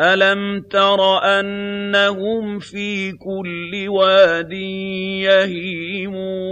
أَلَمْ تَرَ أَنَّهُمْ فِي كُلِّ وَادٍ يَهِيمُونَ